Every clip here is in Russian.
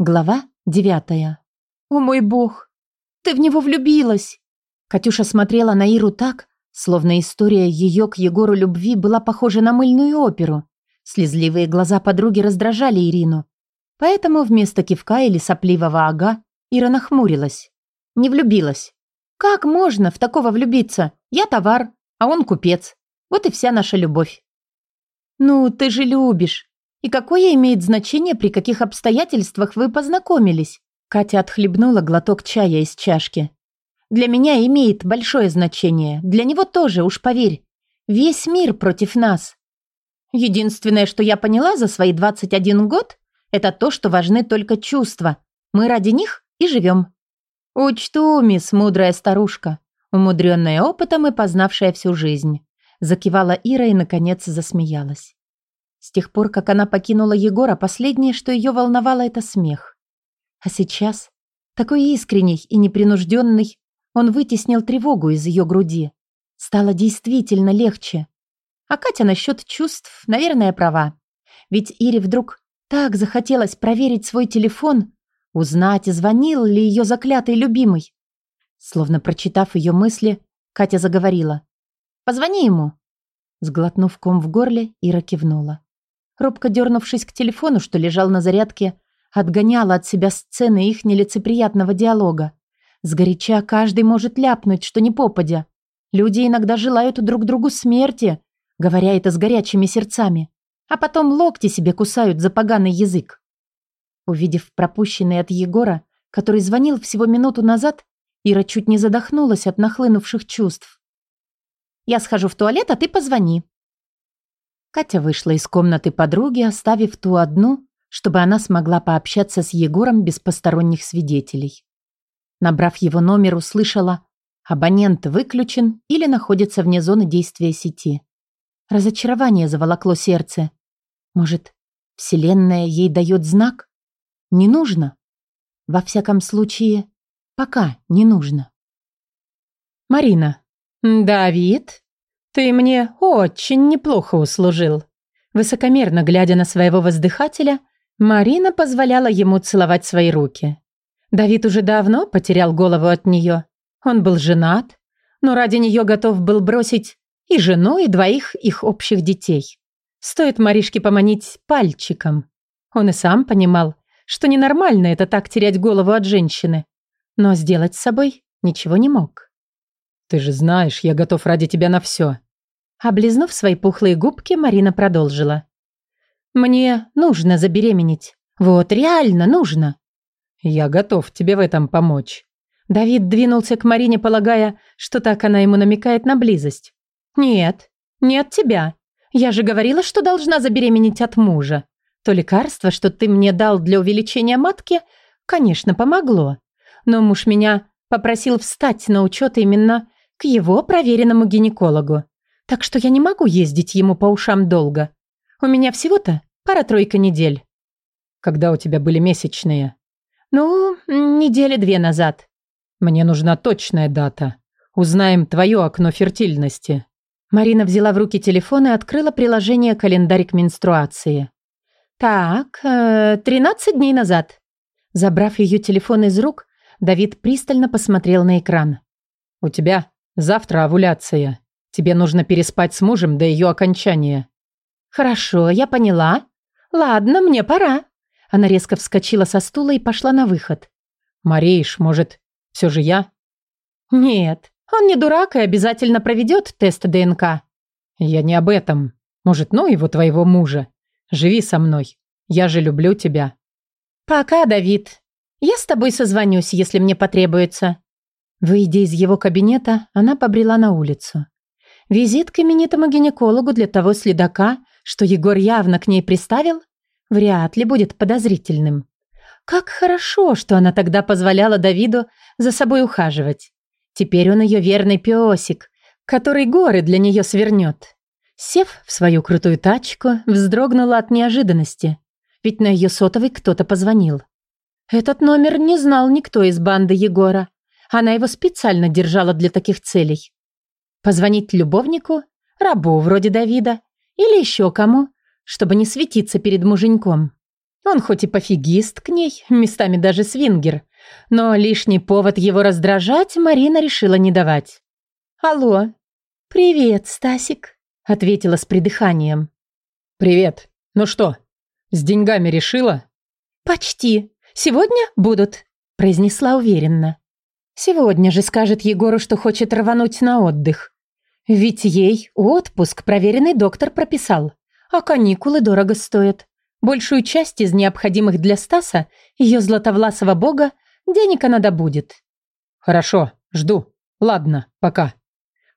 Глава девятая. «О мой бог! Ты в него влюбилась!» Катюша смотрела на Иру так, словно история ее к Егору любви была похожа на мыльную оперу. Слезливые глаза подруги раздражали Ирину. Поэтому вместо кивка или сопливого ага Ира нахмурилась. Не влюбилась. «Как можно в такого влюбиться? Я товар, а он купец. Вот и вся наша любовь». «Ну, ты же любишь. И какое имеет значение, при каких обстоятельствах вы познакомились? Катя отхлебнула глоток чая из чашки. Для меня имеет большое значение. Для него тоже, уж поверь. Весь мир против нас. Единственное, что я поняла за свои 21 год, это то, что важны только чувства. Мы ради них и живем. Учту, мисс мудрая старушка, умудренная опытом и познавшая всю жизнь. Закивала Ира и, наконец, засмеялась. С тех пор, как она покинула Егора, последнее, что ее волновало, это смех. А сейчас, такой искренний и непринужденный, он вытеснил тревогу из ее груди. Стало действительно легче. А Катя насчет чувств, наверное, права. Ведь Ире вдруг так захотелось проверить свой телефон, узнать, звонил ли ее заклятый любимый. Словно прочитав ее мысли, Катя заговорила. «Позвони ему». Сглотнув ком в горле, Ира кивнула робко дернувшись к телефону, что лежал на зарядке, отгоняла от себя сцены их нелицеприятного диалога. Сгоряча каждый может ляпнуть, что не попадя. Люди иногда желают друг другу смерти, говоря это с горячими сердцами, а потом локти себе кусают за поганый язык. Увидев пропущенный от Егора, который звонил всего минуту назад, Ира чуть не задохнулась от нахлынувших чувств. «Я схожу в туалет, а ты позвони», Катя вышла из комнаты подруги, оставив ту одну, чтобы она смогла пообщаться с Егором без посторонних свидетелей. Набрав его номер, услышала «Абонент выключен или находится вне зоны действия сети». Разочарование заволокло сердце. Может, Вселенная ей дает знак? Не нужно? Во всяком случае, пока не нужно. Марина. «Давид?» «Ты мне очень неплохо услужил». Высокомерно глядя на своего воздыхателя, Марина позволяла ему целовать свои руки. Давид уже давно потерял голову от нее. Он был женат, но ради нее готов был бросить и жену, и двоих их общих детей. Стоит Маришке поманить пальчиком. Он и сам понимал, что ненормально это так терять голову от женщины. Но сделать с собой ничего не мог. «Ты же знаешь, я готов ради тебя на все. Облизнув свои пухлые губки, Марина продолжила. «Мне нужно забеременеть. Вот реально нужно». «Я готов тебе в этом помочь». Давид двинулся к Марине, полагая, что так она ему намекает на близость. «Нет, не от тебя. Я же говорила, что должна забеременеть от мужа. То лекарство, что ты мне дал для увеличения матки, конечно, помогло. Но муж меня попросил встать на учет именно к его проверенному гинекологу. Так что я не могу ездить ему по ушам долго. У меня всего-то пара-тройка недель. Когда у тебя были месячные? Ну, недели две назад. Мне нужна точная дата. Узнаем твое окно фертильности. Марина взяла в руки телефон и открыла приложение «Календарик менструации». «Так, э, 13 дней назад». Забрав ее телефон из рук, Давид пристально посмотрел на экран. «У тебя завтра овуляция. Тебе нужно переспать с мужем до ее окончания». «Хорошо, я поняла. Ладно, мне пора». Она резко вскочила со стула и пошла на выход. «Мариш, может, все же я?» «Нет, он не дурак и обязательно проведет тест ДНК». «Я не об этом. Может, ну его твоего мужа. Живи со мной. Я же люблю тебя». «Пока, Давид. Я с тобой созвонюсь, если мне потребуется». Выйдя из его кабинета, она побрела на улицу. Визит к именитому гинекологу для того следака, что Егор явно к ней приставил, вряд ли будет подозрительным. Как хорошо, что она тогда позволяла Давиду за собой ухаживать. Теперь он ее верный песик, который горы для нее свернет. Сев в свою крутую тачку, вздрогнула от неожиданности, ведь на ее сотовый кто-то позвонил. Этот номер не знал никто из банды Егора. Она его специально держала для таких целей. Позвонить любовнику, рабу вроде Давида или еще кому, чтобы не светиться перед муженьком. Он хоть и пофигист к ней, местами даже свингер, но лишний повод его раздражать Марина решила не давать. «Алло, привет, Стасик», — ответила с придыханием. «Привет. Ну что, с деньгами решила?» «Почти. Сегодня будут», — произнесла уверенно. «Сегодня же скажет Егору, что хочет рвануть на отдых. Ведь ей отпуск проверенный доктор прописал, а каникулы дорого стоят. Большую часть из необходимых для Стаса, ее златовласого бога, денег она добудет. Хорошо, жду. Ладно, пока.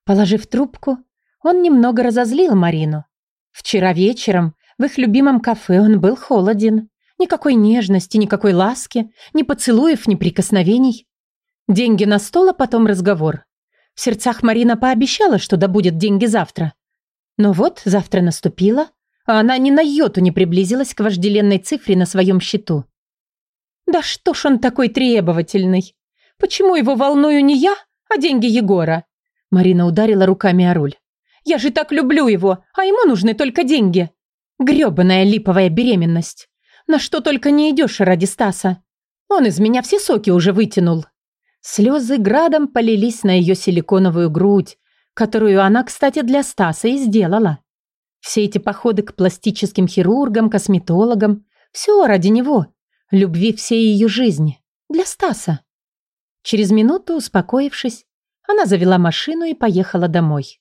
Положив трубку, он немного разозлил Марину. Вчера вечером в их любимом кафе он был холоден. Никакой нежности, никакой ласки, ни поцелуев, ни прикосновений. Деньги на стол, а потом разговор. В сердцах Марина пообещала, что добудет деньги завтра. Но вот завтра наступило, а она ни на йоту не приблизилась к вожделенной цифре на своем счету. «Да что ж он такой требовательный? Почему его волную не я, а деньги Егора?» Марина ударила руками о руль. «Я же так люблю его, а ему нужны только деньги. Грёбаная липовая беременность. На что только не идешь ради Стаса. Он из меня все соки уже вытянул. Слезы градом полились на ее силиконовую грудь, которую она, кстати, для Стаса и сделала. Все эти походы к пластическим хирургам, косметологам – все ради него, любви всей ее жизни, для Стаса. Через минуту, успокоившись, она завела машину и поехала домой.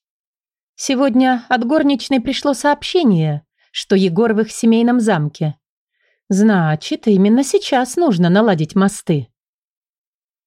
Сегодня от горничной пришло сообщение, что Егор в их семейном замке. Значит, именно сейчас нужно наладить мосты.